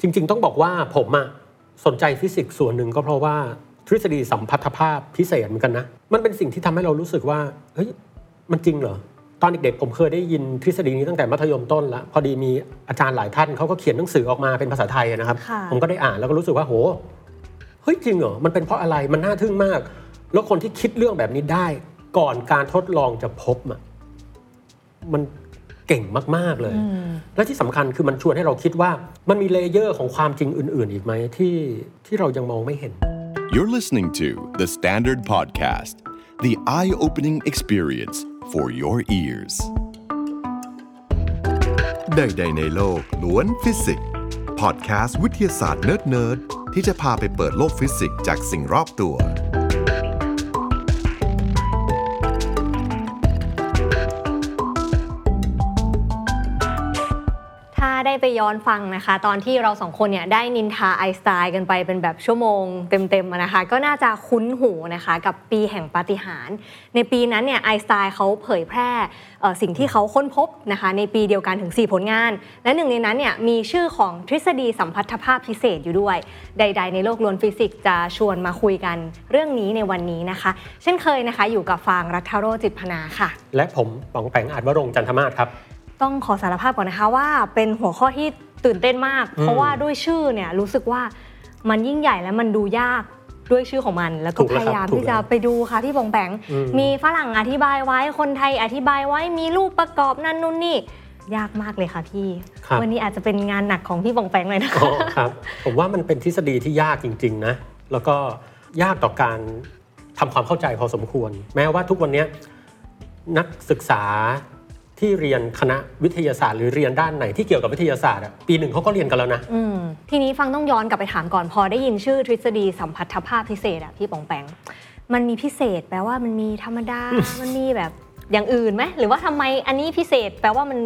จริง ๆ ต้องบอกว่าผมอะสนใจฟิสิกส์ส่วนหนึ่งก็เพราะว่าทฤษฎีสัมพัทธภาพพิเศษเหมือนกันนะ มันเป็นสิ่งที่ทำให้เรารู้สึกว่าเฮ้ยมันจริงเหรอตอนเด็กๆผมเคยได้ยินทฤษฎีนี้ตั้งแต่มัธยมต้นแล้วพอดีมีอาจารย์หลายท่านเขาก็เขียนหนังสือออกมาเป็นภาษาไทยนะครับค่ะผมก็ได้อ่านแล้วก็รู้สึกว่าโหเฮ้ยจริงเหรอมันเป็นเพราะอะไรมันน่าทึ่งมาก แล้วคนที่คิดเรื่องแบบนี้ได้ ก่อนการทดลองจะพบอะมัน เก่งมาก ๆ เลย และที่สำคัญคือมันชวนให้เราคิดว่ามันมี layer ของความจริงอื่น ๆ อีกไหมที่ที่เรายังมองไม่เห็น You're listening to The Standard Podcast, the eye opening experience for your ears. ใดๆในโลกล้วนฟิสิกส์พอดแคสต์วิทยาศาสตร์เนิร์ดๆที่จะพาไปเปิดโลกฟิสิกส์จากสิ่งรอบตัว ได้ไปย้อนฟังนะคะ ตอนที่เราสองคนเนี่ยได้นินทาไอน์สไตน์กันไปเป็นแบบชั่วโมงเต็มๆนะคะ ก็น่าจะคุ้นหูนะคะกับปีแห่งปาฏิหาริย์ในปีนั้นเนี่ยไอน์สไตน์เขาเผยแพร่สิ่งที่เขาค้นพบนะคะในปีเดียวกันถึง 4 ผลงาน และหนึ่งในนั้นเนี่ยมีชื่อของทฤษฎีสัมพัทธภาพพิเศษอยู่ด้วย ใด ๆ ในโลกล้วนฟิสิกส์จะชวนมาคุยกันเรื่องนี้ในวันนี้นะคะ เช่นเคยนะคะอยู่กับฟางรัฐโรจน์ จิตรพนาค่ะ และผมป๋องแปงอาจวรงจันทมาศครับ ต้องขอสารภาพก่อนนะคะว่าเป็นหัวข้อที่ตื่นเต้นมาก เพราะว่าด้วยชื่อเนี่ยรู้สึกว่ามันยิ่งใหญ่และมันดูยากด้วยชื่อของมันแล้วก็ถูกพแล้วครับยายามถูกที่จะแล้วไปดูค่ะที่บองแปงอืมมีฝรั่งอธิบายไว้คนไทยอธิบายไว้มีรูปประกอบนั่นนู่นนี่ยากมากเลยค่ะพี่ครับวันนี้อาจจะเป็นงานหนักของพี่บองแปงเลยนะอ๋คะอครับ ผมว่ามันเป็นทฤษฎีที่ยากจริงๆนะ แล้วก็ยากต่อการทำความเข้าใจพอสมควร แม้ว่าทุกวันเนี้ยนักศึกษา ที่เรียนคณะวิทยาศาสตร์ หรือเรียนด้านไหนที่เกี่ยวกับวิทยาศาสตร์อะปีหนึ่งเขาก็เรียนกันแล้วนะอืมทีนี้ฟังต้องย้อนกลับไปถามก่อนพอได้ยินชื่อทฤษฎีสัมพัทธภาพพิเศษอะพี่ปองแปงมันมีพิเศษแปลว่ามันมีธรรมดา มันมีแบบอย่างอื่นไหมหรือว่าทำไมอันนี้พิเศษแปลว่ามัน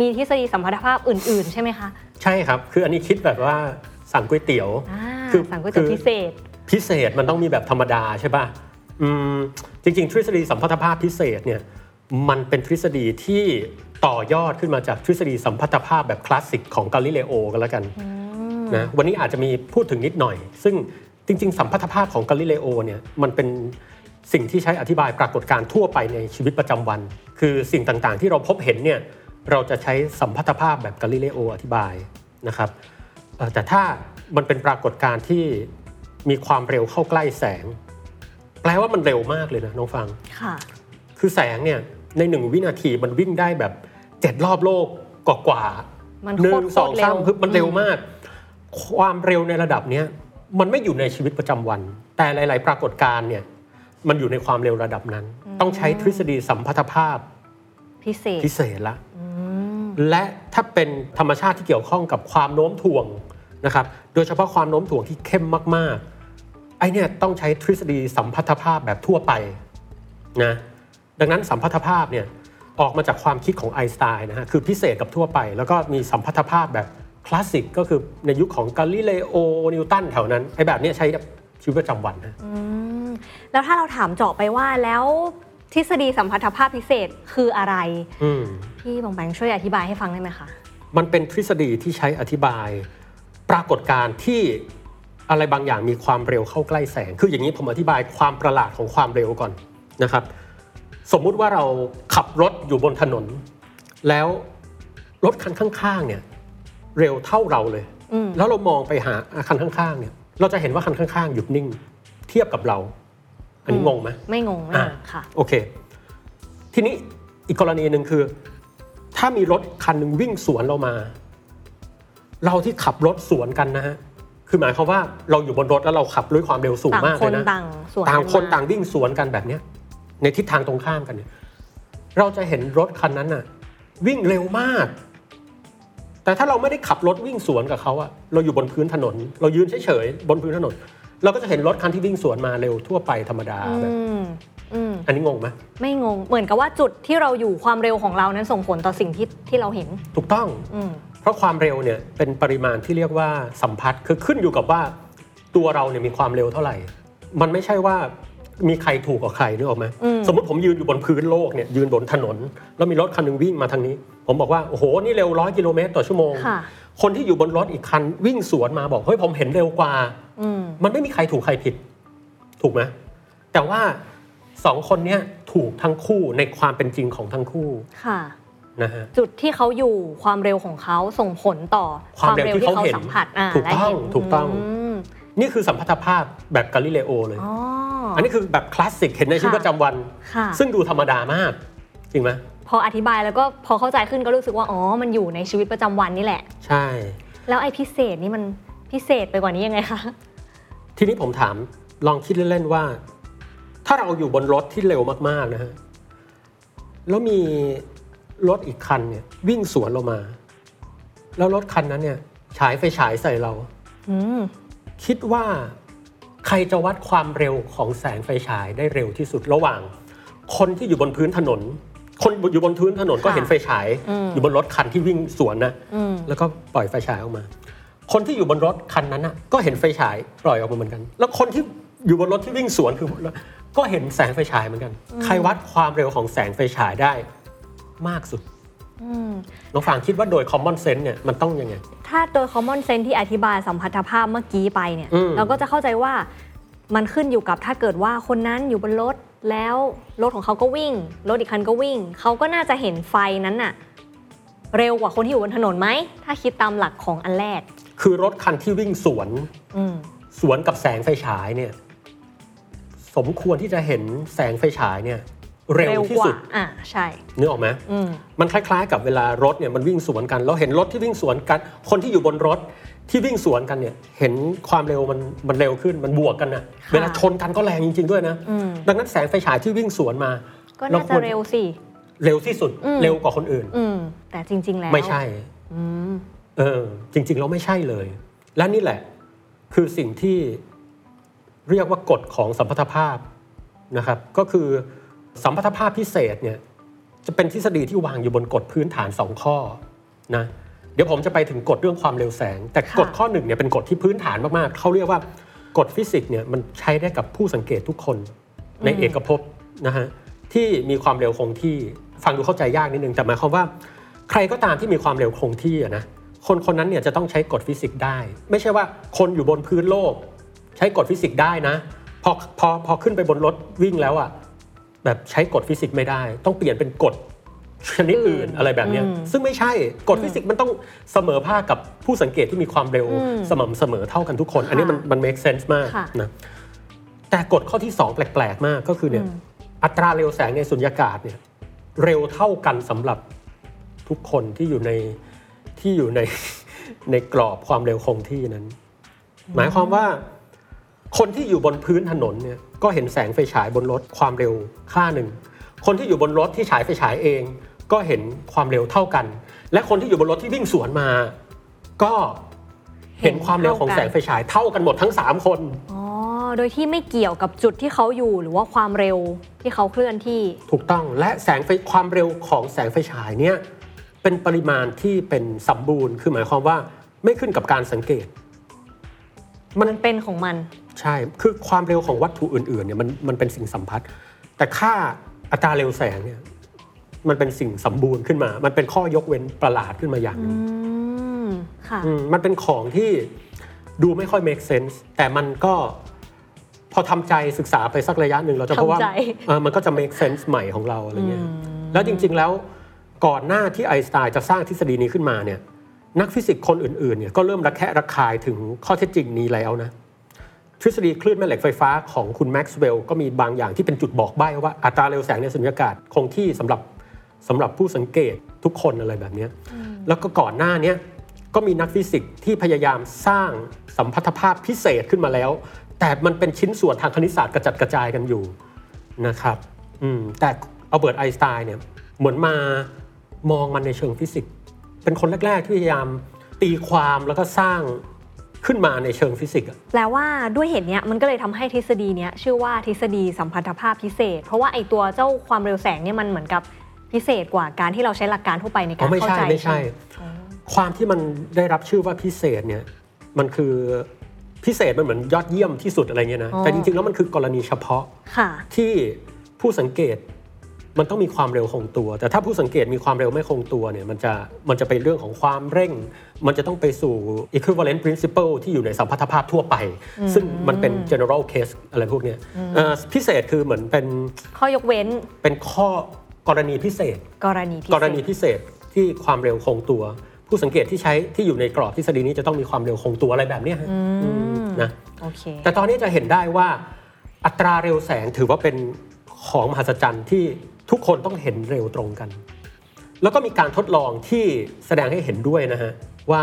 มีทฤษฎีสัมพัทธภาพอื่น ๆ ใช่ไหมคะใช่ครับ คืออันนี้คิดแบบว่าสั่งก๋วยเตี๋ยวอ่าคือสั่งก๋วยเตี๋ยวคือพิเศษ พิเศษมันต้องมีแบบธรรมดาใช่ป่ะอืมจริง ๆ ทฤษฎีสัมพัทธภาพพิเศษเนี่ย มันเป็นทฤษฎีที่ต่อยอดขึ้นมาจากทฤษฎีสัมพัทธภาพแบบคลาสสิกของกาลิเลโอกันแล้วกันนะวันนี้อาจจะมีพูดถึงนิดหน่อย ซึ่งจริง ๆ สัมพัทธภาพของกาลิเลโอเนี่ยมันเป็นสิ่งที่ใช้อธิบายปรากฏการณ์ทั่วไปในชีวิตประจำวัน คือสิ่งต่างๆ ที่เราพบเห็นเนี่ยเราจะใช้สัมพัทธภาพแบบกาลิเลโออธิบายนะครับเอ่อแต่ถ้ามันเป็นปรากฏการณ์ที่มีความเร็วเข้าใกล้แสง แปลว่ามันเร็วมากเลยนะน้องฟังค่ะคือแสงเนี่ย ในหนึ่งวินาทีมันวิ่งได้แบบเจ็ดรอบโลกกว่ากว่าๆมันหนึ่โคงตรสองเร็วสามพึบมันเร็วอืมมาก ความเร็วในระดับเนี้ยมันไม่อยู่ในชีวิตประจำวัน แต่หลาย ๆ ปรากฏการณ์เนี่ยมันอยู่ในความเร็วระดับนั้น ต้องใช้ทฤษฎีสัมพัทธภาพพิเศษพิเศษละและถ้าเป็นธรรมชาติที่เกี่ยวข้องกับความโน้มถ่วงนะครับ โดยเฉพาะความโน้มถ่วงที่เข้มมาก ๆ ไอเนี่ยต้องใช้ทฤษฎีสัมพัทธภาพแบบทั่วไปนะ ดังนั้นสัมพัทธภาพเนี่ยออกมาจากความคิดของไอน์สไตน์นะฮะคือพิเศษกับทั่วไป แล้วก็มีสัมพัทธภาพแบบคลาสสิกก็คือในยุคของกาลิเลโอนิวตันแถวนั้นไอแบบเนี้ยใช้กับชีวิตประจำวันนะแล้วถ้าเราถามเจาะไปว่าแล้วทฤษฎีสัมพัทธภาพพิเศษคืออะไรอืมพี่บองแปงช่วยอธิบายให้ฟังได้ไหมคะ มันเป็นทฤษฎีที่ใช้อธิบาย ปรากฏการณ์ที่อะไรบางอย่างมีความเร็วเข้าใกล้แสง คืออย่างนี้ผมอธิบายความประหลาดของความเร็วก่อนนะครับ สมมุติว่าเราขับรถอยู่บนถนน แล้วรถคันข้างๆเนี่ยเร็วเท่าเราเลยอืมแล้วเรามองไปหาคันข้างๆเนี่ยเราจะเห็นว่าคันข้างๆหยุดนิ่ง เทียบกับเรา อันนี้งงไหมไม่งงไม่งอะงค่ะโอเค ทีนี้อีกกรณีหนึ่งคือ ถ้ามีรถคันหนึ่งวิ่งสวนเรามา เราที่ขับรถสวนกันนะฮะคือหมายความว่าเราอยู่บนรถแล้วเราขับด้วยความเร็วสูงต่างมากคเลยนนะต่างสวนต่างคนกัมต่างวิ่งสวนกันแบบเนี้ย ในทิศทางตรงข้ามกันเนี่ยเราจะเห็นรถคันนั้นน่ะวิ่งเร็วมาก แต่ถ้าเราไม่ได้ขับรถวิ่งสวนกับเขาอะเราอยู่บนพื้นถนน เรายืนเฉยๆบนพื้นถนน เราก็จะเห็นรถคันที่วิ่งสวนมาเร็วทั่วไปธรรมดาแบบอืมอืมอันนี้งงไหมไม่งง เหมือนกับว่าจุดที่เราอยู่ความเร็วของเรานั้นส่งผลต่อสิ่งที่ที่เราเห็น ถูกต้องอืมเพราะความเร็วเนี่ยเป็นปริมาณที่เรียกว่าสัมพัทธ์คือขึ้นอยู่กับว่าตัวเราเนี่ยมีความเร็วเท่าไหร่ มันไม่ใช่ว่า มีใครถูกกว่าใครนึกออกไหมอืมสมมติผมยืนอยู่บนพื้นโลกเนี่ยยืนบนถนน แล้วมีรถคันหนึงวิ่งมาทางนี้ ผมบอกว่า โอ้โห นี่เร็วร้อยกิโลเมตรต่อชั่วโมงค่ะคนที่อยู่บนรถอีกคันวิ่งสวนมาบอก เฮ้ย ผมเห็นเร็วกว่าอืมมันไม่มีใครถูกใครผิด ถูกไหมแต่ว่าสองคนเนี้ยถูกทั้งคู่ในความเป็นจริงของทั้งคู่ค่ะนะฮะจุดที่เขาอยู่ความเร็วของเขาส่งผลต่อความเร็วที่เขาเห็นสัมผัสอ่าถูกและต้องเห็นถูกต้องมนี่คือสัมพัทธภาพแบบกาลิเลโอเลย อ๋ออันนี้คือแบบคลาสสิกเห็นในชีวิตค่ะประจำวัน ค่ะ ซึ่งดูธรรมดามาก จริงไหมพออธิบายแล้วก็พอเข้าใจขึ้นก็รู้สึกว่าอ๋อมันอยู่ในชีวิตประจำวันนี่แหละ ใช่ แล้วไอ้พิเศษนี่มันพิเศษไปกว่านี้ยังไงคะ ทีนี้ผมถามลองคิดเล่นๆว่า ถ้าเราอยู่บนรถที่เร็วมากๆนะฮะแล้วมีรถอีกคันเนี่ยวิ่งสวนเรามา แล้วรถคันนั้นเนี่ยฉายไฟฉายใส่เรา อืม คิดว่า ใครจะวัดความเร็วของแสงไฟฉายได้เร็วที่สุดระหว่าง คนที่อยู่บนพื้นถนน คนอยู่บนพื้นถนนก็ค่ะเห็นไฟฉายอืมอยู่บนรถคันที่วิ่งสวนนะอืมแล้วก็ปล่อยไฟฉายออกมา คนที่อยู่บนรถคันนั้นน่ะก็เห็นไฟฉายปล่อยออกมาเหมือนกัน แล้วคนที่อยู่บนรถที่วิ่งสวนคือก็เห็นแสงไฟฉายเหมือนกัน ใครวัดความเร็วของแสงไฟฉายได้มากสุดอืม น้องฟางคิดว่าโดย common sense เนี่ยมันต้องยังไง ถ้าโดย common sense ที่อธิบายสัมพัทธภาพเมื่อกี้ไปเนี่ยอืมเราก็จะเข้าใจว่ามันขึ้นอยู่กับถ้าเกิดว่าคนนั้นอยู่บนรถแล้วรถของเขาก็วิ่ง รถอีกคันก็วิ่ง เขาก็น่าจะเห็นไฟนั้นน่ะเร็วกว่าคนที่อยู่บนถนนไหม ถ้าคิดตามหลักของอันแรก คือรถคันที่วิ่งสวนอืมสวนกับแสงไฟฉายเนี่ย สมควรที่จะเห็นแสงไฟฉายเนี่ย เร็วที่กว่าสุดอ่าใช่นึกออกไหมอืมมันคล้าย ๆ กับเวลารถเนี่ยมันวิ่งสวนกันเราเห็นรถที่วิ่งสวนกัน คนที่อยู่บนรถที่วิ่งสวนกันเนี่ย เห็นความเร็วมันมันเร็วขึ้นมันบวกกันนะค่ะเวลาชนกันก็แรงจริง ๆ ด้วยนะอืมดังนั้นแสงไฟฉายที่วิ่งสวนมา ก็น่าจะเร็วสิเร็วที่สุดอืมเร็วกว่าคนอื่นอืมแต่จริง ๆ แล้วไม่ใช่อืมเออจริง ๆ แล้วไม่ใช่เลย และนี่แหละ คือสิ่งที่เรียกว่ากฎของสัมพัทธภาพนะครับ ก็คือ สัมพัทธภาพพิเศษเนี่ยจะเป็นทฤษฎีที่วางอยู่บนกฎพื้นฐานสองข้อนะเดี๋ยวผมจะไปถึงกฎเรื่องความเร็วแสง แต่กฎข้อหนึ่งเนี่ยเป็นกฎที่พื้นฐานมากๆเขาเรียกว่ากฎฟิสิกส์เนี่ยมันใช้ได้กับผู้สังเกตทุกคนในเอกภพนะฮะที่มีความเร็วคงที่ฟังดูเข้าใจยากนิดนึงแต่หมายความว่า ใครก็ตามที่มีความเร็วคงที่นะคนคนนั้นเนี่ยจะต้องใช้กฎฟิสิกส์ได้ ไม่ใช่ว่าคนอยู่บนพื้นโลก ใช้กฎฟิสิกส์ได้นะพอพอพอขึ้นไปบนรถวิ่งแล้วอะ แบบใช้กฎฟิสิกส์ไม่ได้ ต้องเปลี่ยนเป็นกฎชนิดอื่นอะไรแบบเนี้ยอืมซึ่งไม่ใช่กฎฟิสิกส์มันต้องเสมอภาคกับผู้สังเกตที่มีความเร็วอืมสม่ำเสมอเท่ากันทุกคน อันนี้มันค่ะมัน make sense มากค่ะนะแต่กฎข้อที่สองแปลก ๆ มากก็คือเนี่ยอืมอัตราเร็วแสงในสุญญากาศเนี่ยเร็วเท่ากันสำหรับทุกคนที่อยู่ในที่อยู่ในในกรอบความเร็วคงที่นั้น หมายความว่า คนที่อยู่บนพื้นถนนเนี่ยก็เห็นแสงไฟฉายบนรถความเร็วค่าหนึ่ง คนที่อยู่บนรถที่ฉายไฟฉายเอง ก็เห็นความเร็วเท่ากัน และคนที่อยู่บนรถที่วิ่งสวนมา ก็เห็นความเร็วของแสงไฟฉายเท่ากันหมดทั้งสามคนอ๋อโดยที่ไม่เกี่ยวกับจุดที่เขาอยู่หรือว่าความเร็วที่เขาเคลื่อนที่ ถูกต้องและแสงไฟความเร็วของแสงไฟฉายเนี่ยเป็นปริมาณที่เป็นสมบูรณ์ คือหมายความว่าไม่ขึ้นกับการสังเกต มันเป็นของมัน ใช่ คือความเร็วของวัตถุอื่นๆเนี่ยมันมันเป็นสิ่งสัมพัทธ์แต่ค่าอัตราเร็วแสงเนี่ยมันเป็นสิ่งสมบูรณ์ขึ้นมา มันเป็นข้อยกเว้นประหลาดขึ้นมาอย่างหนึงอืมค่ะอืมมันเป็นของที่ดูไม่ค่อย make sense แต่มันก็พอทำใจศึกษาไปสักระยะหนึ่งเราจะพบว่าทำใจเออมันก็จะ make sense ใหม่ของเราอะไรเงี้ย แล้วจริง ๆแล้วก่อนหน้าที่ไอน์สไตน์จะสร้างทฤษฎีนี้ขึ้นมาเนี่ย นักฟิสิกส์คนอื่นๆเนี่ยก็เริ่มระแคะระคายถึงข้อเท็จจริงนี้แล้วนะ ทฤษฎีคลื่นแม่เหล็กไฟฟ้าของคุณแม็กซ์เวลล์ก็มีบางอย่างที่เป็นจุดบอกใบ้ว่าอัตราเร็วแสงในสุญญากาศคงที่สำหรับสำหรับผู้สังเกตทุกคนอะไรแบบเนี้ยแล้วก็ก่อนหน้าเนี้ยก็มีนักฟิสิกส์ที่พยายามสร้างสัมพัทธภาพพิเศษขึ้นมาแล้ว แต่มันเป็นชิ้นส่วนทางคณิตศาสตร์กระจัดกระจายกันอยู่นะครับอืมแต่อัลเบิร์ตไอน์สไตน์เนี่ยเหมือนมามองมันในเชิงฟิสิกส์เป็นคนแรก ๆ ที่พยายามตีความแล้วก็สร้าง ขึ้นมาในเชิงฟิสิกส์อะแปลว่าด้วยเหตุเนี้ยมันก็เลยทำให้ทฤษฎีเนี้ยชื่อว่าทฤษฎีสัมพัทธภาพพิเศษ เพราะว่าไอตัวเจ้าความเร็วแสงเนี่ยมันเหมือนกับพิเศษกว่าการที่เราใช้หลักการทั่วไปในอ๋กาอรไม่เข้าใช่ใจไม่ใช่อ๋อความที่มันได้รับชื่อว่าพิเศษเนี่ยมันคือพิเศษมันเหมือนยอดเยี่ยมที่สุดอะไรเงี้ยนะอ๋อแต่จริงๆแล้วมันคือกรณีเฉพาะค่ะที่ผู้สังเกต มันต้องมีความเร็วคงตัว แต่ถ้าผู้สังเกตมีความเร็วไม่คงตัวเนี่ยมันจะมันจะเป็นเรื่องของความเร่ง มันจะต้องไปสู่ equivalent principle ที่อยู่ในสัมพัทธภาพทั่วไป ซึ่งมันเป็น general case อะไรพวกเนี้ยเอ่อพิเศษคือเหมือนเป็นข้อยกเว้น เป็นข้อกรณีพิเศษ กรณีพิเศษกรณีพิเศษที่ความเร็วคงตัว ผู้สังเกตที่ใช้ที่อยู่ในกรอบทฤษฎีนี้จะต้องมีความเร็วคงตัวอะไรแบบเนี้ยฮะอืมนะโอเคแต่ตอนนี้จะเห็นได้ว่าอัตราเร็วแสงถือว่าเป็นของมหัศจรรย์ที่ ทุกคนต้องเห็นเร็วตรงกัน แล้วก็มีการทดลองที่แสดงให้เห็นด้วยนะฮะว่า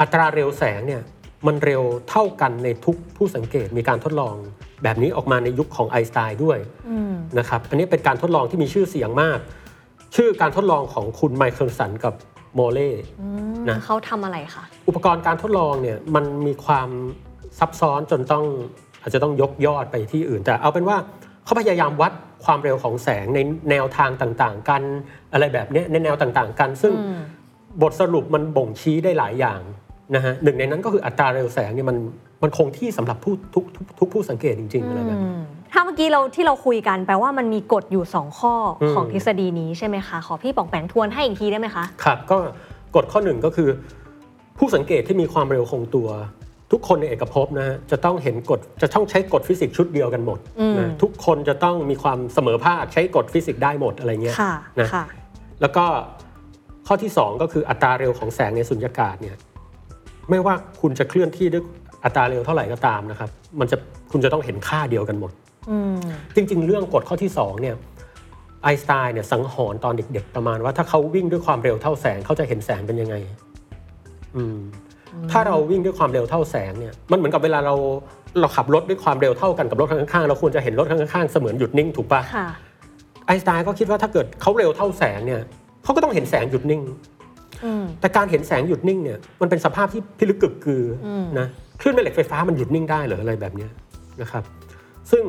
อัตราเร็วแสงเนี่ยมันเร็วเท่ากันในทุกผู้สังเกตมีการทดลองแบบนี้ออกมาในยุคของไอน์สไตน์ด้วยนะครับอันนี้เป็นการทดลองที่มีชื่อเสียงมาก ชื่อการทดลองของคุณไมเคิลสันกับโมเล่นะเขาทำอะไรคะอุปกรณ์การทดลองเนี่ยมันมีความซับซ้อนจนต้องอาจจะต้องยกยอดไปที่อื่นแต่เอาเป็นว่า เขาพยายามวัดความเร็วของแสงในแนวทางต่างๆ กันอะไรแบบเนี้ยในแนวต่างๆ กัน ซึ่งบทสรุปมันบ่งชี้ได้หลายอย่างนะฮะหนึ่งในนั้นก็คืออัตราเร็วแสงเนี่ยมันมันคงที่สำหรับผู้ทุกทุกทุกผู้สังเกตจริงๆอะไรแบบนี้ถ้าเมื่อกี้เราที่เราคุยกันแปลว่ามันมีกฎอยู่ 2 ข้ออืมของทฤษฎีนี้ใช่ไหมคะขอพี่ป๋องแปงทวนให้อีกทีได้ไหมคะครับก็กฎข้อหนึ่งก็คือ ผู้สังเกตที่มีความเร็วคงตัว ทุกคนในเอกภพนะฮะจะต้องเห็นกฎจะต้องใช้กฎฟิสิกส์ชุดเดียวกันหมดอืมนะทุกคนจะต้องมีความเสมอภาคใช้กฎฟิสิกส์ได้หมดอะไรเงี้ยค่ะนะค่ะแล้วก็ข้อที่ 2 ก็คืออัตราเร็วของแสงในสุญญากาศเนี่ยไม่ว่าคุณจะเคลื่อนที่ด้วยอัตราเร็วเท่าไหร่ก็ตามนะครับ มันจะคุณจะต้องเห็นค่าเดียวกันหมดอืมจริง ๆ เรื่องกฎข้อที่2เนี่ยไอน์สไตน์เนี่ยสังหรณ์ตอนเด็ก ๆ ประมาณว่าถ้าเขาวิ่งด้วยความเร็วเท่าแสงเขาจะเห็นแสงเป็นยังไง อืม ถ้าเราวิ่งด้วยความเร็วเท่าแสงเนี่ยมันเหมือนกับเวลาเราเราขับรถด้วยความเร็วเท่ากันกับรถข้างๆเราควรจะเห็นรถข้างๆเสมือนหยุดนิ่งถูกปะค่ะไอน์สไตน์ก็คิดว่าถ้าเกิดเขาเร็วเท่าแสงเนี่ยเขาก็ต้องเห็นแสงหยุดนิ่งอืมแต่การเห็นแสงหยุดนิ่งเนี่ยมันเป็นสภาพที่พิลึกกึกกืออมนะคลื่นแม่เหล็กไฟฟ้ามันหยุดนิ่งได้เหรืออะไรแบบเนี้ยนะครับซึ่ง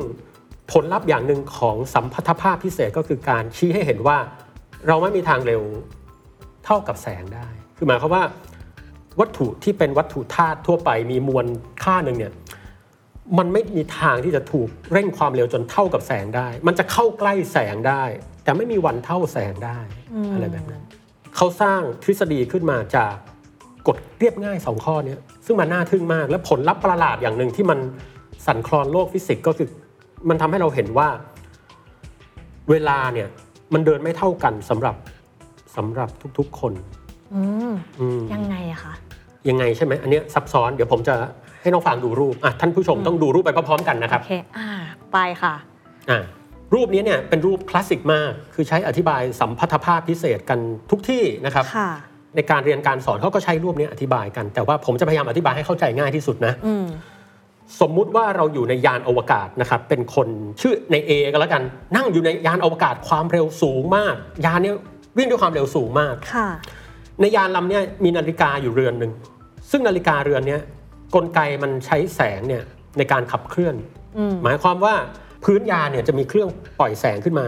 ผลลัพธ์อย่างหนึ่งของสัมพัทธภาพพิเศษก็คือการชี้ให้เห็นว่า เราไม่มีทางเร็วเท่ากับแสงได้ คือหมายความว่า วัตถุที่เป็นวัตถุธาตุทั่วไปมีมวลค่าหนึ่งเนี่ยมันไม่มีทางที่จะถูกเร่งความเร็วจนเท่ากับแสงได้ มันจะเข้าใกล้แสงได้ แต่ไม่มีวันเท่าแสงได้อะไรแบบนั้นเขาสร้างทฤษฎีขึ้นมาจากกฎเรียบง่ายสองข้อเนี้ยซึ่งมันน่าทึ่งมาก และผลลัพธ์ประหลาดอย่างหนึ่งที่มันสั่นคลอนโลกฟิสิกส์ก็คือ มันทำให้เราเห็นว่า เวลาเนี่ยมันเดินไม่เท่ากันสำหรับสำหรับทุกๆคนอืมอืม ยังไงอะคะยังไงใช่ไหมอันเนี้ยซับซ้อนเดี๋ยวผมจะให้น้องฟางดูรูปอะท่านผู้ชมต้องดูรูปไปพร้อมๆกันนะคโอรับเคอ่าไปค่ะอะรูปนี้เนี่ยเป็นรูปคลาสสิกมาก คือใช้อธิบายสัมพัทธภาพพิเศษกันทุกที่นะครับค่ะในการเรียนการสอนเขาก็ใช้รูปนี้อธิบายกัน แต่ว่าผมจะพยายามอธิบายให้เข้าใจง่ายที่สุดนะอืมสมมุติว่าเราอยู่ในยานอวกาศนะครับ เป็นคนชื่อใน A ก็แล้วกัน นั่งอยู่ในยานอวกาศความเร็วสูงมาก ยานเนี้ยวิ่งด้วยความเร็วสูงมากค่ะ ในยานลำเนี้ยมีนาฬิกาอยู่เรือนหนึ่งซึ่งนาฬิกาเรือนเนี้ยกลไกมันใช้แสงเนี่ยในการขับเคลื่อนอืมหมายความว่าพื้นยานเนี่ยจะมีเครื่องปล่อยแสงขึ้นมา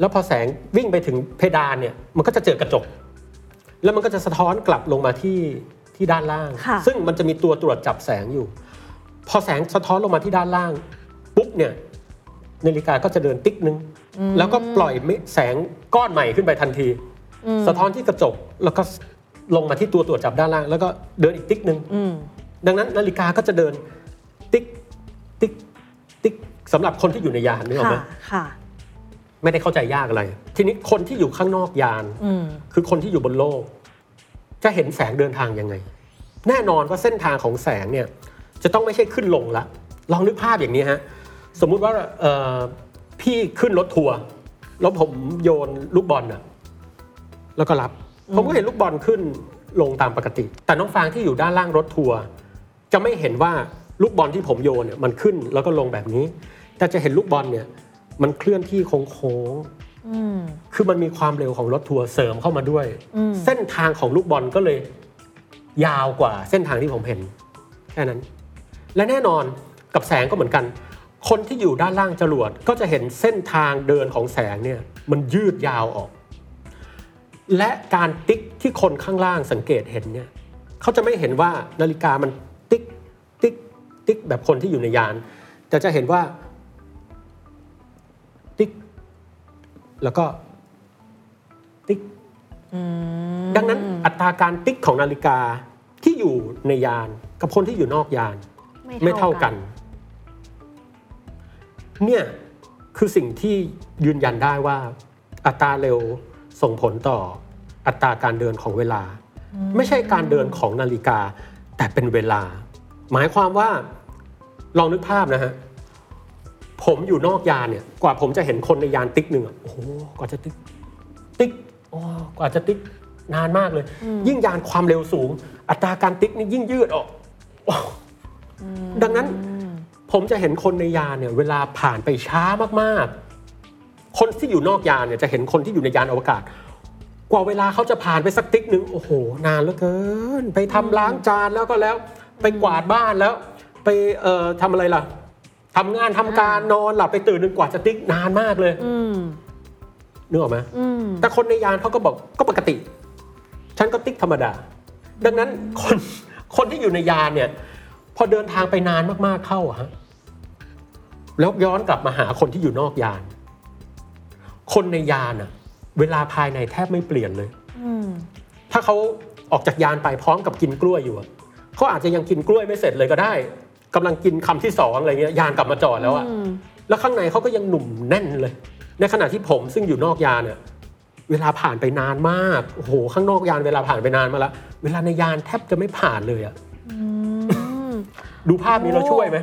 แล้วพอแสงวิ่งไปถึงเพดานเนี่ยมันก็จะเจอกระจก แล้วมันก็จะสะท้อนกลับลงมาที่ที่ด้านล่างค่ะซึ่งมันจะมีตัวตรวจจับแสงอยู่ พอแสงสะท้อนลงมาที่ด้านล่างปุ๊บเนี่ยนาฬิกาก็จะเดินติ๊กนึง แล้วก็ปล่อยเม็ดแสงก้อนใหม่ขึ้นไปทันทีอืม สะท้อนที่กระจกแล้วก็ลงมาที่ตัวตรวจจับด้านล่าง แล้วก็เดินอีกติ๊กนึงอืมดังนั้นนาฬิกาก็จะเดินติ๊กติ๊กติ๊กสำหรับคนที่อยู่ในยานนึกออกไหมค่ะค่ะไม่ได้เข้าใจยากอะไร ทีนี้คนที่อยู่ข้างนอกยานอืมคือคนที่อยู่บนโลก จะเห็นแสงเดินทางยังไง แน่นอนว่าเส้นทางของแสงเนี่ย จะต้องไม่ใช่ขึ้นลงละลองนึกภาพอย่างนี้ฮะสมมุติว่าเอ่อพี่ขึ้นรถทัวร์แล้วผมโยนลูกบอลน่ะ แล้วก็รับผมก็เห็นลูกบอลขึ้นลงตามปกติ แต่น้องฟางที่อยู่ด้านล่างรถทัวร์จะไม่เห็นว่าลูกบอลที่ผมโยนเนี่ยมันขึ้นแล้วก็ลงแบบนี้ แต่จะเห็นลูกบอลเนี่ยมันเคลื่อนที่โค้งๆอืมคือมันมีความเร็วของรถทัวร์เสริมเข้ามาด้วยอืมเส้นทางของลูกบอลก็เลย ยาวกว่าเส้นทางที่ผมเห็น แค่นั้น และแน่นอนกับแสงก็เหมือนกัน คนที่อยู่ด้านล่างจรวดก็จะเห็นเส้นทางเดินของแสงเนี่ยมันยืดยาวออก และการติ๊กที่คนข้างล่างสังเกตเห็นเนี่ยเขาจะไม่เห็นว่านาฬิกามันติ๊กติ๊กติ๊กแบบคนที่อยู่ในยาน แต่จะเห็นว่าติ๊กแล้วก็ติ๊กดังนั้นอัตราการติ๊กของนาฬิกาที่อยู่ในยานกับคนที่อยู่นอกยาน ไม่เท่ากัน เนี่ยคือสิ่งที่ยืนยันได้ว่าอัตราเร็ว ส่งผลต่ออัตราการเดินของเวลา ไม่ใช่การเดินของนาฬิกา แต่เป็นเวลา หมายความว่าลองนึกภาพนะฮะผมอยู่นอกยานเนี่ยกว่าผมจะเห็นคนในยานติ๊กหนึ่งอะโอ้โหกว่าจะติ๊กติ๊กโอ้กว่าจะติ๊กนานมากเลย ยิ่งยานความเร็วสูง อัตราการติ๊กนี่ยิ่งยืดออกโอ้ดังนั้นผมจะเห็นคนในยานเนี่ยเวลาผ่านไปช้ามากๆ คนที่อยู่นอกยานเนี่ยจะเห็นคนที่อยู่ในยานอวกาศ กว่าเวลาเขาจะผ่านไปสักติ๊กหนึ่งโอ้โห นานเหลือเกิน ไปทำล้างจานแล้วก็แล้ว ไปกวาดบ้านแล้ว ไปเอ่อทำอะไรล่ะทำงานทำการนอนหลับไปตื่นหนึ่งกว่าจะติ๊กนานมากเลยอืมนึกออกไหมอืมแต่คนในยานเขาก็บอกก็ปกติ ฉันก็ติ๊กธรรมดา ดังนั้นคนคนที่อยู่ในยานเนี่ย พอเดินทางไปนานมากๆเข้าอะฮะแล้วย้อนกลับมาหาคนที่อยู่นอกยาน คนในยานอะเวลาภายในแทบไม่เปลี่ยนเลยอืมถ้าเขาออกจากยานไปพร้อมกับกินกล้วยอยู่อะเขาอาจจะยังกินกล้วยไม่เสร็จเลยก็ได้กำลังกินคำที่สองอะไรเงี้ยยานกลับมาจอดแล้วอะอืมแล้วข้างในเขาก็ยังหนุ่มแน่นเลย ในขณะที่ผมซึ่งอยู่นอกยานเนี่ยเวลาผ่านไปนานมากโอ้โหข้างนอกยานเวลาผ่านไปนานมาแล้วเวลาในยานแทบจะไม่ผ่านเลยอะอืมดูภาพนี้เราช่วยไหม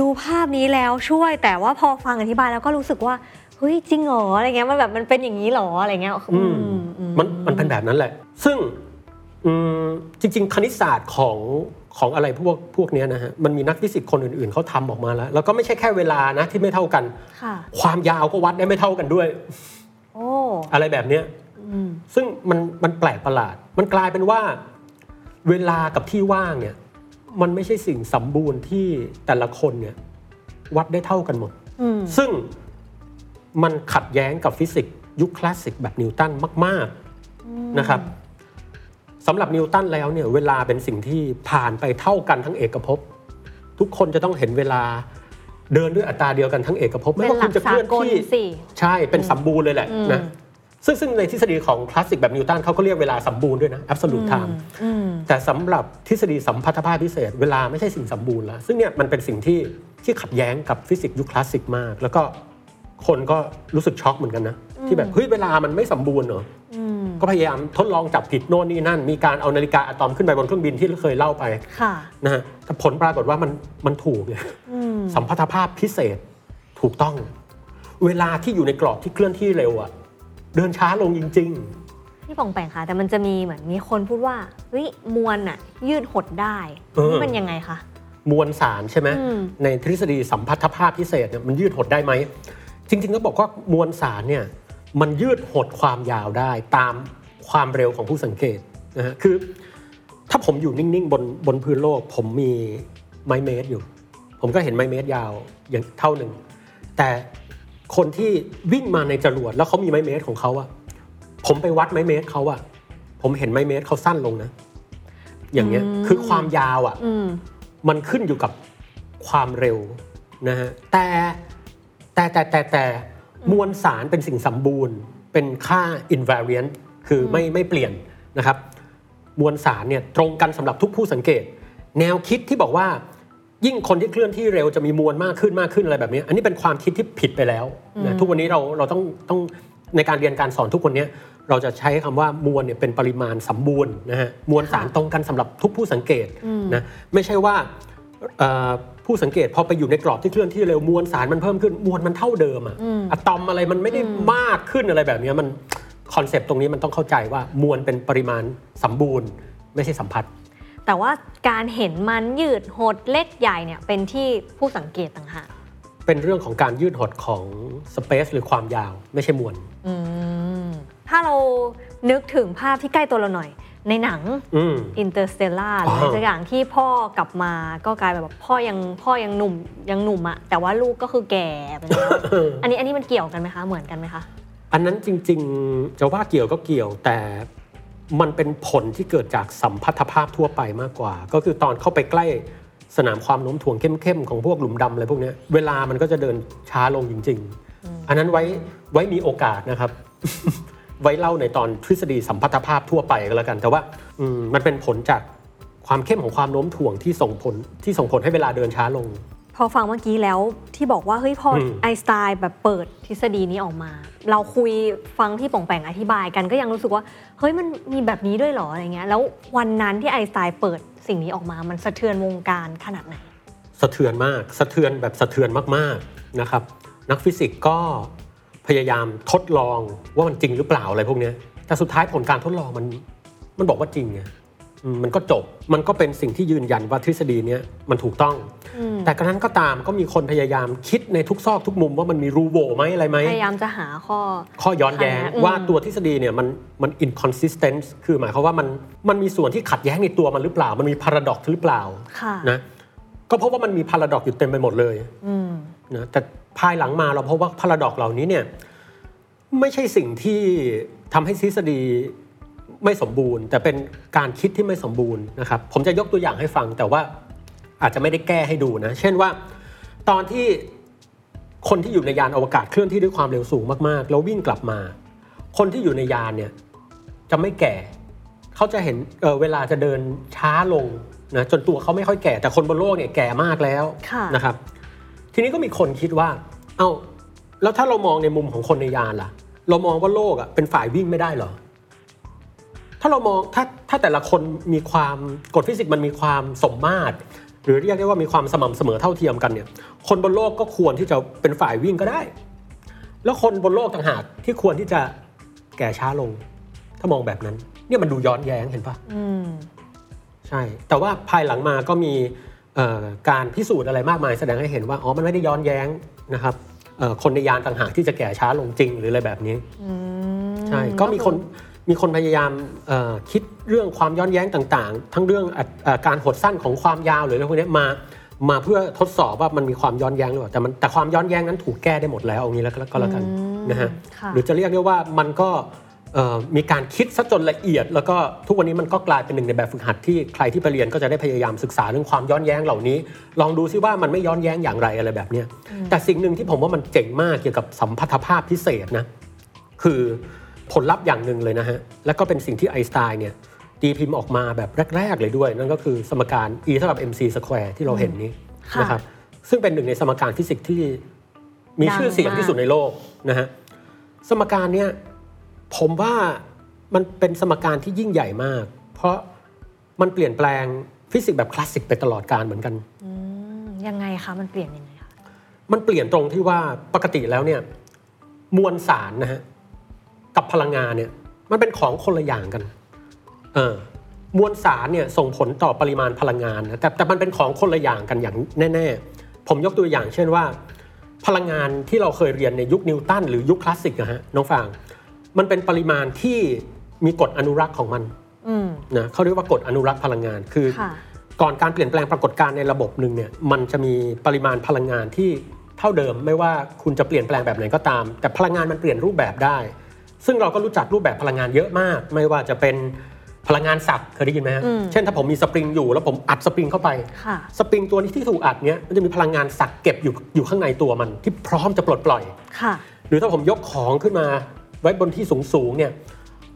ดูภาพนี้แล้วช่วยแต่ว่าพอฟังอธิบายแล้วก็รู้สึกว่า เฮ้ยจริงเหรออะไรเงี้ยมันแบบมันเป็นอย่างนี้เหรออะไรเงี้ยอืมอืมันมันเป็นแบบนั้นแหละ ซึ่งอืมจริง ๆ คณิตศาสตร์ของของอะไรพวกพวกเนี้ยนะฮะมันมีนักฟิสิกส์คนอื่น ๆเขาทำออกมาแล้ว แล้วก็ไม่ใช่แค่เวลานะที่ไม่เท่ากันค่ะความยาวก็วัดได้ไม่เท่ากันด้วยโอ้อะไรแบบเนี้ยอืมซึ่งมันมันแปลกประหลาด มันกลายเป็นว่า เวลากับที่ว่างเนี่ยมันไม่ใช่สิ่งสมบูรณ์ที่แต่ละคนเนี่ยวัดได้เท่ากันหมดอืมซึ่ง มันขัดแย้งกับฟิสิกส์ยุคคลาสสิกแบบนิวตันมากๆนะครับสำหรับนิวตันแล้วเนี่ยเวลาเป็นสิ่งที่ผ่านไปเท่ากันทั้งเอกภพทุกคนจะต้องเห็นเวลาเดินด้วยอัตราเดียวกันทั้งเอกภพไม่เป็นว่าคุณจะเคลื่อนที่ เป็นหลักสากลสิใช่เป็นสมบูรณ์เลยแหละอืมนะซึ่งซึ่งในทฤษฎีของคลาสสิกแบบนิวตันเขาก็เรียกเวลาสมบูรณ์ด้วยนะ absolute time อืมแต่สำหรับทฤษฎีสัมพัทธภาพพิเศษ เวลาไม่ใช่สิ่งสมบูรณ์แล้วซึ่งเนี่ยมันเป็นสิ่งที่ที่ขัดแย้งกับฟิสิกส์ยุคคลาสสิกมาก แล้วก็ คนก็รู้สึกช็อกเหมือนกันนะ ที่แบบเฮ้ยเวลามันไม่สมบูรณ์เหรออืมก็พยายามทดลองจับผิดโน่นนี่นั่น มีการเอานาฬิกาอะตอมขึ้นไปบนเครื่องบินที่เคยเล่าไปค่ะนะฮะแต่ผลปรากฏว่ามันมันถูกไงอืมสัมพัทธภาพพิเศษถูกต้อง เวลาที่อยู่ในกรอบที่เคลื่อนที่เร็วอะเดินช้าลงจริง ๆ พี่ปองแปงค่ะแต่มันจะมีเหมือนมีคนพูดว่าเฮ้ยมวลน่ะยืดหดได้เออนี่มันยังไงคะมวลสารใช่ไหมอืมในทฤษฎีสัมพัทธภาพพิเศษเนี่ยมันยืดหดได้ไหม จริงๆก็บอกว่ามวลสารเนี่ยมันยืดหดความยาวได้ตามความเร็วของผู้สังเกตนะฮะคือถ้าผมอยู่นิ่งๆบนบนพื้นโลก ผมมีไม้เมตรอยู่ ผมก็เห็นไม้เมตรยาวอย่างเท่าหนึ่ง แต่คนที่วิ่งมาในจรวดแล้วเขามีไม้เมตรของเขาอะผมไปวัดไม้เมตรเขาอะผมเห็นไม้เมตรเขาสั้นลงนะ อย่างเงี้ยคือความยาวอะอืมมันขึ้นอยู่กับความเร็วนะฮะแต่ แต่แต่แต่แต่มวลสารเป็นสิ่งสมบูรณ์ เป็นค่า invariant คือไม่ไม่เปลี่ยนนะครับ มวลสารเนี่ยตรงกันสำหรับทุกผู้สังเกต แนวคิดที่บอกว่ายิ่งคนที่เคลื่อนที่เร็วจะมีมวลมากขึ้นมากขึ้นอะไรแบบนี้ อันนี้เป็นความคิดที่ผิดไปแล้วนะทุกวันนี้เราเราต้องต้องในการเรียนการสอนทุกวันนี้เราจะใช้คำว่ามวลเนี่ยเป็นปริมาณสมบูรณ์นะฮะมวลสารตรงกันสำหรับทุกผู้สังเกตนะไม่ใช่ว่าเอ่อ ผู้สังเกตพอไปอยู่ในกรอบที่เคลื่อนที่เร็วมวลสารมันเพิ่มขึ้นมวลมันเท่าเดิมอะอะตอมอะไรมันไม่ได้มากขึ้นอะไรแบบนี้มัน concept ตรงนี้มันต้องเข้าใจว่ามวลเป็นปริมาณสมบูรณ์ ไม่ใช่สัมพัทธ์ แต่ว่าการเห็นมันยืดหดเล็กใหญ่เนี่ยเป็นที่ผู้สังเกตต่างหากเป็นเรื่องของการยืดหดของ space หรือความยาวไม่ใช่มวลอืมถ้าเรานึกถึงภาพที่ใกล้ตัวเราหน่อย ในหนังอืม Interstellar หรืออ่าอะไรสักอย่างที่พ่อกลับมาก็กลายเป็นแบบพ่อยังพ่อยังหนุ่มยังหนุ่มอะแต่ว่าลูกก็คือแก่ไปแล้วอันนี้อันนี้มันเกี่ยวกันไหมคะ เหมือนกันไหมคะ อันนั้นจริงๆจะว่าเกี่ยวก็เกี่ยวแต่มันเป็นผลที่เกิดจากสัมพัทธภาพทั่วไปมากกว่า ก็คือตอนเข้าไปใกล้สนามความโน้มถ่วงเข้มๆของพวกหลุมดำอะไรพวกเนี้ยเวลามันก็จะเดินช้าลงจริง ๆ อันนั้นไว้ไว้มีโอกาสนะครับ ไว้เล่าในตอนทฤษฎีสัมพัทธภาพทั่วไปก็แล้วกัน แต่ว่ามมันเป็นผลจากความเข้มของความโน้มถ่วงที่ส่งผลที่ส่งผลให้เวลาเดินช้าลง พอฟังเมื่อกี้แล้วที่บอกว่าเฮ้ยพอไอสไตน์แบบเปิดทฤษฎีนี้ออกมา เราคุยฟังที่ป่องแปงอธิบายกันก็ยังรู้สึกว่าเฮ้ยมันมีแบบนี้ด้วยหรออะไรเงี้ยแล้ววันนั้นที่ไอสไตน์เปิดสิ่งนี้ออกมา มันสะเทือนวงการขนาดไหน สะเทือนมาก สะเทือนแบบสะเทือนมากๆนะครับ นักฟิสิกส์ก็ พยายามทดลองว่ามันจริงหรือเปล่าอะไรพวกเนี้ยแต่สุดท้ายผลการทดลองมันมันบอกว่าจริงไงอืมมันก็จบมันก็เป็นสิ่งที่ยืนยันว่าทฤษฎีเนี้ยมันถูกต้อง แต่กระนั้นก็ตามก็มีคนพยายามคิดในทุกซอกทุกมุมว่ามันมีรูโหว่ไหมอะไรไหมพยายามจะหาข้อข้อย้อนแย้งขัดแย้งว่าตัวทฤษฎีเนี่ยมันมัน inconsistent คือหมายความว่ามันมันมีส่วนที่ขัดแย้งในตัวมันหรือเปล่า มันมี paradox หรือเปล่าค่ะนะก็เพราะว่ามันมี paradox อยู่เต็มไปหมดเลยอืม นะแต่ภายหลังมาเราพบว่า paradox เหล่านี้เนี่ยไม่ใช่สิ่งที่ทำให้ทฤษฎีไม่สมบูรณ์ แต่เป็นการคิดที่ไม่สมบูรณ์นะครับ ผมจะยกตัวอย่างให้ฟัง แต่ว่าอาจจะไม่ได้แก้ให้ดูนะ เช่นว่า ตอนที่คนที่อยู่ในยานอวกาศเคลื่อนที่ด้วยความเร็วสูงมากๆ แล้ววิ่งกลับมา คนที่อยู่ในยานเนี่ยจะไม่แก่ เขาจะเห็นเอ่อเวลาจะเดินช้าลงนะจนตัวเขาไม่ค่อยแก่ แต่คนบนโลกเนี่ยแก่มากแล้วค่ะนะครับ ทีนี้ก็มีคนคิดว่า เอ้าแล้วถ้าเรามองในมุมของคนในยานล่ะ เรามองว่าโลกอะเป็นฝ่ายวิ่งไม่ได้เหรอ ถ้าเรามองถ้าถ้าแต่ละคนมีความกฎฟิสิกส์มันมีความสมมาตร หรือเรียกได้ว่ามีความสม่ำเสมอเท่าเทียมกันเนี่ย คนบนโลกก็ควรที่จะเป็นฝ่ายวิ่งก็ได้ แล้วคนบนโลกต่างหากที่ควรที่จะแก่ช้าลง ถ้ามองแบบนั้น เนี่ยมันดูย้อนแย้งเห็นปะอืมใช่ แต่ว่าภายหลังมาก็มีเอ่อ การพิสูจน์อะไรมากมาย แสดงให้เห็นว่าอ๋อมันไม่ได้ย้อนแย้งนะครับเอ่อคนในยานต่างหากที่จะแก่ช้าลงจริงหรืออะไรแบบนี้อืมใช่ก็มีคนมีคนพยายามเอ่อคิดเรื่องความย้อนแย้งต่างๆ ทั้งเรื่องอัตเอ่อการหดสั้นของความยาวหรืออะไรพวกนี้มามาเพื่อทดสอบว่ามันมีความย้อนแย้งหรือเปล่าแต่มันแต่ความย้อนแย้งนั้นถูกแก้ได้หมดแล้วเอางี้แล้วก็ก็แล้วกันอืมนะฮะค่ะหรือจะเรียกได้ว่ามันก็เอ่อ มีการคิดซะจนละเอียด แล้วก็ทุกวันนี้มันก็กลายเป็นหนึ่งในแบบฝึกหัดที่ใครที่ไปเรียนก็จะได้พยายามศึกษาเรื่องความย้อนแย้งเหล่านี้ ลองดูซิว่ามันไม่ย้อนแย้งอย่างไรอะไรแบบเนี้ยแต่สิ่งหนึ่งที่ผมว่ามันเจ๋งมากเกี่ยวกับสัมพัทธภาพพิเศษนะคือผลลัพธ์อย่างหนึ่งเลยนะฮะและก็เป็นสิ่งที่ไอน์สไตน์เนี่ยตีพิมพ์ออกมาแบบแรก ๆ เลยด้วย นั่นก็คือสมการ e เท่ากับ mc square ที่เราเห็นนี้ค่ะนะครับซึ่งเป็นหนึ่งในสมการฟิสิกส์ที่มีชื่อเสียงที่สุดในโลกนะฮะสมการเนี้ย ผมว่ามันเป็นสมการที่ยิ่งใหญ่มาก เพราะมันเปลี่ยนแปลงฟิสิกส์แบบคลาสสิกไปตลอดการเหมือนกันอืมยังไงคะมันเปลี่ยนยังไงคะมันเปลี่ยนตรงที่ว่าปกติแล้วเนี่ยมวลสารนะฮะกับพลังงานเนี่ยมันเป็นของคนละอย่างกันเออมวลสารเนี่ยส่งผลต่อปริมาณพลังงานนะแต่แต่มันเป็นของคนละอย่างกันอย่างแน่ ๆ ผมยกตัวอย่างเช่นว่า พลังงานที่เราเคยเรียนในยุคนิวตันหรือยุคคลาสสิกนะฮะน้องฟาง มันเป็นปริมาณที่มีกฎอนุรักษ์ของมันอืมนะเขาเรียกว่ากฎอนุรักษ์พลังงานคือค่ะก่อนการเปลี่ยนแปลงปรากฏการณ์ในระบบหนึ่งเนี่ยมันจะมีปริมาณพลังงานที่เท่าเดิมไม่ว่าคุณจะเปลี่ยนแปลงแบบไหนก็ตาม แต่พลังงานมันเปลี่ยนรูปแบบได้ ซึ่งเราก็รู้จักรูปแบบพลังงานเยอะมาก ไม่ว่าจะเป็นพลังงานสับเคยได้ยินไหมฮะอืมเช่นถ้าผมมีสปริงอยู่แล้วผมอัดสปริงเข้าไปค่ะสปริงตัวนี้ที่ถูกอัดเนี้ยมันจะมีพลังงานสักเก็บอยู่อยู่ข้างในตัวมันที่พร้อมจะปลดปล่อยค่ะหรือถ้าผมยกของขึ้นมา ไว้บนที่สูงสูงๆเนี่ย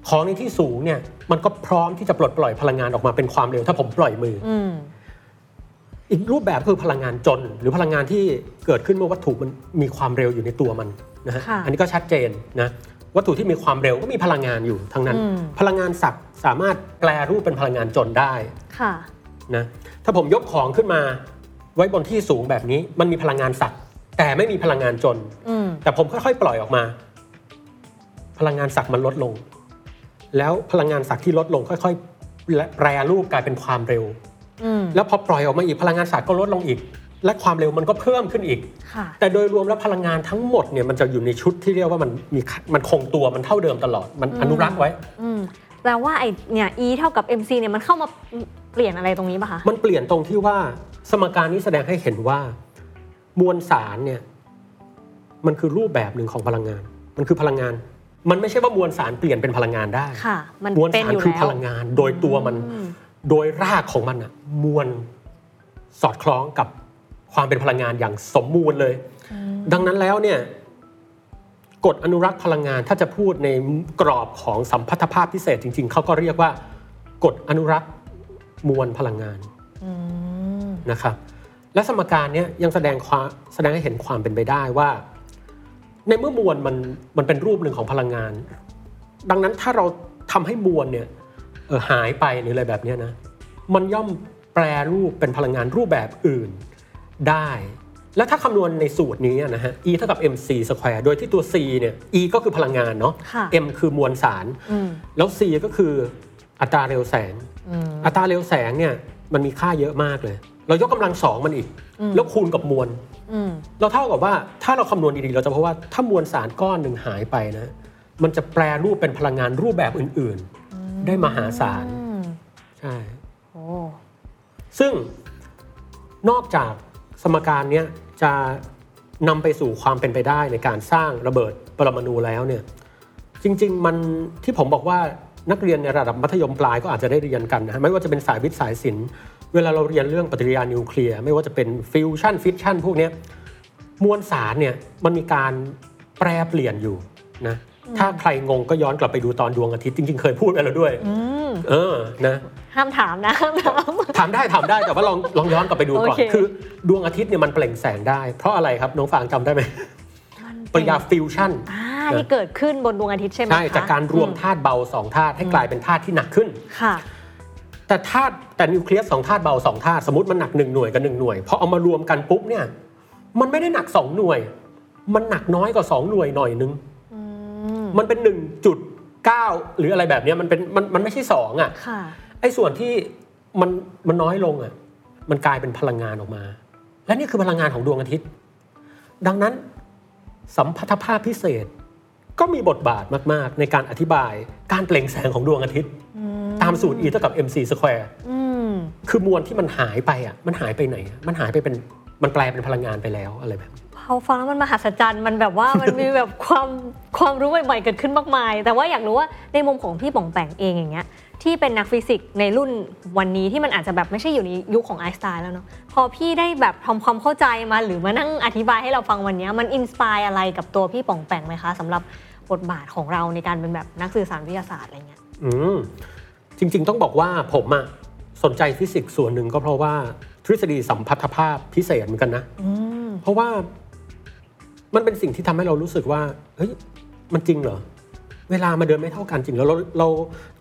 ของในที่สูงเนี่ยมันก็พร้อมที่จะปลดปล่อยพลังงานออกมาเป็นความเร็วถ้าผมปล่อยมืออืมอีกรูปแบบคือพลังงานจน หรือพลังงานที่เกิดขึ้นเมื่อวัตถุมันมีความเร็วอยู่ในตัวมันนะฮะค่ะอันนี้ก็ชัดเจนนะวัตถุที่มีความเร็วก็มีพลังงานอยู่ทั้งนั้นอืมพลังงานศักดิ์สามารถแปลรูปเป็นพลังงานจนได้ค่ะนะถ้าผมยกของขึ้นมาไว้บนที่สูงแบบนี้มันมีพลังงานศักดิ์แต่ไม่มีพลังงานจนอืมแต่ผมค่อยๆ ปล่อยออกมา พลังงานศักดิ์มันลดลง แล้วพลังงานศักดิ์ที่ลดลงค่อยๆแปรรูปกลายเป็นความเร็วอืมแล้วพอปล่อยออกมาอีกพลังงานศักดิ์ก็ลดลงอีก และความเร็วมันก็เพิ่มขึ้นอีกค่ะแต่โดยรวมแล้วพลังงานทั้งหมดเนี่ยมันจะอยู่ในชุดที่เรียกว่ามันมีมันคงตัวมันเท่าเดิมตลอดมันอนุรักษ์ไว้อืมแปลว่าไอเนี่ย e เท่ากับ mc เนี่ยมันเข้ามาเปลี่ยนอะไรตรงนี้ป่ะคะมันเปลี่ยนตรงที่ว่าสมการนี้แสดงให้เห็นว่ามวลสารเนี่ยมันคือรูปแบบหนึ่งของพลังงาน มันคือพลังงาน มันไม่ใช่ว่ามวลสารเปลี่ยนเป็นพลังงานได้ค่ะ มันมวลเป็นสารอยู่คือแล้วพลังงาน โดยตัวมัน อืมโดยรากของมันอะมวลสอดคล้องกับความเป็นพลังงานอย่างสมบูรณ์เลยดังนั้นแล้วเนี่ยกฎอนุรักษ์พลังงานถ้าจะพูดในกรอบของสัมพัทธภาพพิเศษจริง ๆ เขาก็เรียกว่ากฎอนุรักษ์มวลพลังงานนะครับ และสมการเนี้ยยังแสดงความแสดงให้เห็นความเป็นไปได้ว่า ในเมื่อมวลมันมันเป็นรูปหนึ่งของพลังงาน ดังนั้นถ้าเราทำให้มวลเนี่ยเออหายไปหรืออะไรแบบเนี้ยนะมันย่อมแปรรูปเป็นพลังงานรูปแบบอื่นได้ และถ้าคำนวณในสูตรนี้นะฮะ E เท่ากับ mc square โดยที่ตัว c เนี่ย E ก็คือพลังงานเนาะค่ะ m คือมวลสาร แล้ว c ก็คืออัตราเร็วแสง อัตราเร็วแสงเนี่ยมันมีค่าเยอะมากเลย เรายกกำลังสองมันอีก แล้วคูณกับมวลอืม เราเท่ากับว่าถ้าเราคำนวณดีๆ เราจะพบว่าถ้ามวลสารก้อนหนึ่งหายไปนะ มันจะแปรรูปเป็นพลังงานรูปแบบอื่นๆ ได้มหาศาลอืมใช่โอ้ซึ่งนอกจากสมการเนี้ยจะนำไปสู่ความเป็นไปได้ในการสร้างระเบิดปรมาณูแล้วเนี่ย จริง ๆ มันที่ผมบอกว่านักเรียนในระดับมัธยมปลายก็อาจจะได้เรียนกันนะฮะไม่ว่าจะเป็นสายวิทย์สายศิลป์ เวลาเราเรียนเรื่องปฏิกิริยานิวเคลียร์ไม่ว่าจะเป็นฟิวชั่นฟิชชั่นพวกเนี้ยมวลสารเนี่ยมันมีการแปรเปลี่ยนอยู่นะถ้าใครงงก็ย้อนกลับไปดูตอนดวงอาทิตย์จริง ๆ เคยพูดไปแล้วด้วยเออนะห้ามถามนะห้ามถามถามได้ถามได้แต่ว่าลองลองย้อนกลับไปดูก่อนโอเคคือ ดวงอาทิตย์เนี่ยมันเปล่งแสงได้ เพราะอะไรครับน้องฟางจำได้ไหมปฏิกิริยาฟิวชั่นอ่าที่เกิดขึ้นบนดวงอาทิตย์ใช่ไหมใช่คะจากการรวมอืธาตุเบาสองธาตุให้กลายเป็นธาตุที่หนักขึ้นค่ะ แต่ธาตุแต่นิวเคลียสสองธาตุเบาสองธาตุสมมติมันหนักหนึ่งหน่วยกับหนึ่งหน่วยพอเอามารวมกันปุ๊บเนี่ย มันไม่ได้หนักสองหน่วย มันหนักน้อยกว่าสองหน่วยหน่อยนึงมันเป็นหนึ่งจุดเก้าหรืออะไรแบบเนี้ยมันเป็นมันมันไม่ใช่สองอะค่ะไอ้ส่วนที่มันมันน้อยลงอะ มันกลายเป็นพลังงานออกมา และนี่คือพลังงานของดวงอาทิตย์ ดังนั้นสัมพัทธภาพพิเศษก็มีบทบาทมาก ๆ ในการอธิบายการเปล่งแสงของดวงอาทิตย์ ตามสูตร E เท่ากับ mc square อืมคือมวลที่มันหายไปอะมันหายไปไหนอะมันหายไปเป็นมันแปลเป็นพลังงานไปแล้วอะไรแบบนี้พอฟังแล้วมันมหัศจรรย์มันแบบว่ามันมีแบบความความรู้ใหม่ๆเกิดขึ้นมากมาย แต่ว่าอยากรู้ว่าในมุมของพี่ป๋องแปงเองอย่างเงี้ยที่เป็นนักฟิสิกส์ในรุ่นวันนี้ที่มันอาจจะแบบไม่ใช่อยู่ในยุคของไอน์สไตน์แล้วเนาะพอพี่ได้แบบทำความเข้าใจมาหรือมานั่งอธิบายให้เราฟังวันเนี้ยมัน inspire อะไรกับตัวพี่ป๋องแปงไหมคะสำหรับบทบาทของเราในการเป็นแบบนักสื่อสารวิทยาศาสตร์อะไรเงี้ยอืม จริง ๆ ต้องบอกว่าผมอะสนใจฟิสิกส์ส่วนหนึ่งก็เพราะว่าทฤษฎีสัมพัทธภาพพิเศษเหมือนกันนะเพราะว่ามันเป็นสิ่งที่ทำให้เรารู้สึกว่าเฮ้ยมันจริงเหรอเวลามาเดินไม่เท่ากันจริงแล้วเราเรา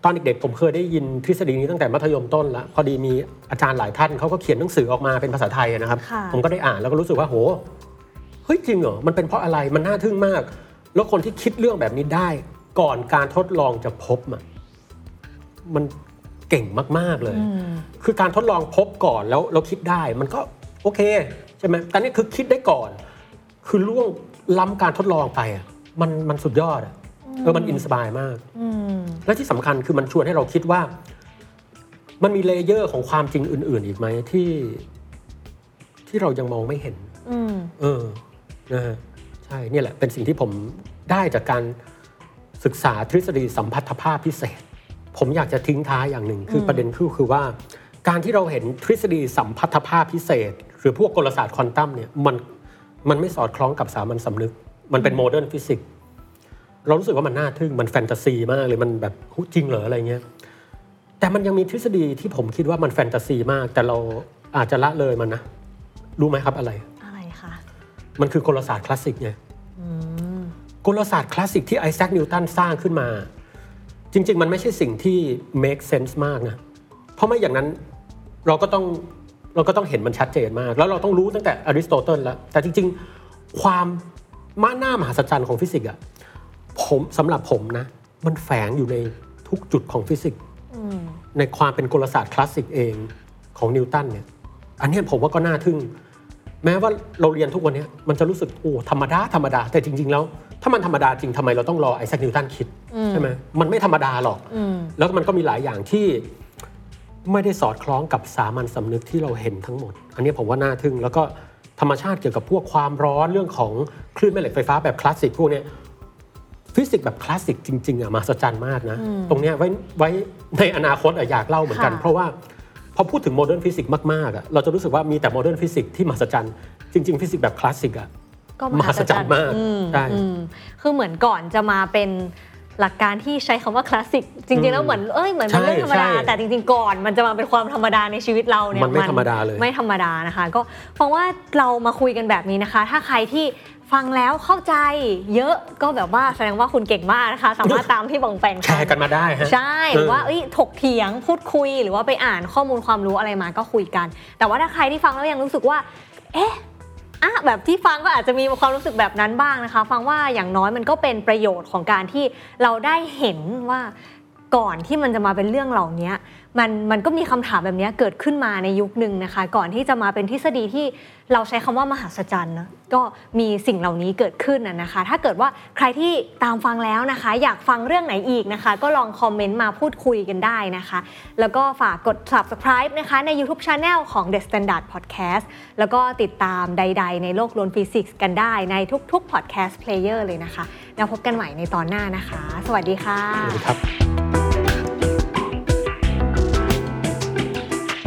ตอนเด็กๆผมเคยได้ยินทฤษฎีนี้ตั้งแต่มัธยมต้นแล้วพอดีมีอาจารย์หลายท่านเขาก็เขียนหนังสือออกมาเป็นภาษาไทยนะครับค่ะผมก็ได้อ่านแล้วก็รู้สึกว่าโหเฮ้ยจริงเหรอมันเป็นเพราะอะไรมันน่าทึ่งมาก แล้วคนที่คิดเรื่องแบบนี้ได้ ก่อนการทดลองจะพบอะ มันเก่งมาก ๆ เลย คือการทดลองพบก่อนแล้วเราคิดได้มันก็โอเคใช่ไหมแต่นี่คือคิดได้ก่อน คือล่วงล้ำการทดลองไปอะมันมันสุดยอดอะเออมัน inspire มากอืมและที่สำคัญคือมันชวนให้เราคิดว่า มันมี layer ของความจริงอื่น ๆ อีกไหมที่ ที่เรายังมองไม่เห็นอืมเออนะฮะใช่เนี่ยแหละเป็นสิ่งที่ผมได้จากการศึกษาทฤษฎีสัมพัทธภาพพิเศษ ผมอยากจะทิ้งท้ายอย่างหนึ่ง คือประเด็นคือคือว่า การที่เราเห็นทฤษฎีสัมพัทธภาพพิเศษ หรือพวกกลศาสตร์ควอนตัมเนี่ยมันมันไม่สอดคล้องกับสามัญสำนึก มันเป็น modern physics เรารู้สึกว่ามันน่าทึ่งมันแฟนตาซีมากเลยมันแบบโหจริงเหรออะไรเงี้ยแต่มันยังมีทฤษฎีที่ผมคิดว่ามันแฟนตาซีมาก แต่เราอาจจะละเลยมันนะ รู้ไหมครับอะไร อะไรคะมันคือกลศาสตร์คลาสสิกไงกลศาสตร์คลาสสิกที่ไอแซคนิวตันสร้างขึ้นมา จริง ๆ มันไม่ใช่สิ่งที่ make sense มากนะ เพราะไม่อย่างนั้นเราก็ต้องเราก็ต้องเห็นมันชัดเจนมาก แล้วเราต้องรู้ตั้งแต่อริสโตเติลแล้ว แต่จริง ๆ ความมาน่ามหัศจรรย์ของฟิสิกส์อะผมสำหรับผมนะ มันแฝงอยู่ในทุกจุดของฟิสิกส์ในความเป็นกลศาสตร์คลาสสิกเองของนิวตันเนี่ย อันนี้ผมว่าก็น่าทึ่ง แม้ว่าเราเรียนทุกวันนี้มันจะรู้สึกโอ้ธรรมดาธรรมดา แต่จริง ๆ แล้ว ถ้ามันธรรมดาจริงทำไมเราต้องรอไอแซคนิวตันคิดใช่ไหมมันไม่ธรรมดาหรอกอืมแล้วมันก็มีหลายอย่างที่ไม่ได้สอดคล้องกับสามัญสำนึกที่เราเห็นทั้งหมด อันนี้ผมว่าน่าทึ่งแล้วก็ธรรมชาติเกี่ยวกับพวกความร้อนเรื่องของคลื่นแม่เหล็กไฟฟ้าแบบคลาสสิกพวกเนี้ยฟิสิกส์แบบคลาสสิกจริง ๆอะมหัศจรรย์มากนะ ตรงเนี้ยไว้ไว้ในอนาคตอะอยากเล่าเหมือนกันค่ะเพราะว่าพอพูดถึง modern physics มากๆอะเราจะรู้สึกว่ามีแต่ modern physics ที่มหัศจรรย์จริง ๆ ฟิสิกส์แบบคลาสสิกอะ ก็มหัศจรรย์มากอืมใช่อืมคือเหมือนก่อนจะมาเป็นหลักการที่ใช้คำว่าคลาสสิกจริงๆแล้วเหมือนเอ้ยเหมือนเป็นเรื่องธรรมดาใช่แต่จริง ๆ ก่อนมันจะมาเป็นความธรรมดาในชีวิตเราเนี่ยมันไม่ธรรมดาเลยไม่ธรรมดานะคะ ก็ฟังว่าเรามาคุยกันแบบนี้นะคะ ถ้าใครที่ฟังแล้วเข้าใจเยอะก็แบบว่าแสดงว่าคุณเก่งมากนะคะ สามารถตามที่บองแปงแชร์กันมาได้ฮะใช่หรือว่าเอ้ยถกเถียงพูดคุยหรือว่าไปอ่านข้อมูลความรู้อะไรมาก็คุยกัน แต่ว่าถ้าใครที่ฟังแล้วยังรู้สึกว่า เอ๊ะ อะแบบที่ฟังก็อาจจะมีความรู้สึกแบบนั้นบ้างนะคะ ฟังว่าอย่างน้อยมันก็เป็นประโยชน์ของการที่เราได้เห็นว่าก่อนที่มันจะมาเป็นเรื่องเหล่านี้มันมันก็มีคำถามแบบนี้เกิดขึ้นมาในยุคหนึ่งนะคะ ก่อนที่จะมาเป็นทฤษฎีที่เราใช้คำว่ามหัศจรรย์นะก็มีสิ่งเหล่านี้เกิดขึ้นนะนะคะ ถ้าเกิดว่าใครที่ตามฟังแล้วนะคะ อยากฟังเรื่องไหนอีกนะคะ ก็ลองคอมเมนต์มาพูดคุยกันได้นะคะ แล้วก็ฝากกด subscribe นะคะใน YouTube Channel ของ The Standard Podcast แล้วก็ติดตามใด ๆ ในโลกลนฟิสิกส์กันได้ในทุกๆ podcast player เลยนะคะ แล้วพบกันใหม่ในตอนหน้านะคะ สวัสดีค่ะสวัสดีครับ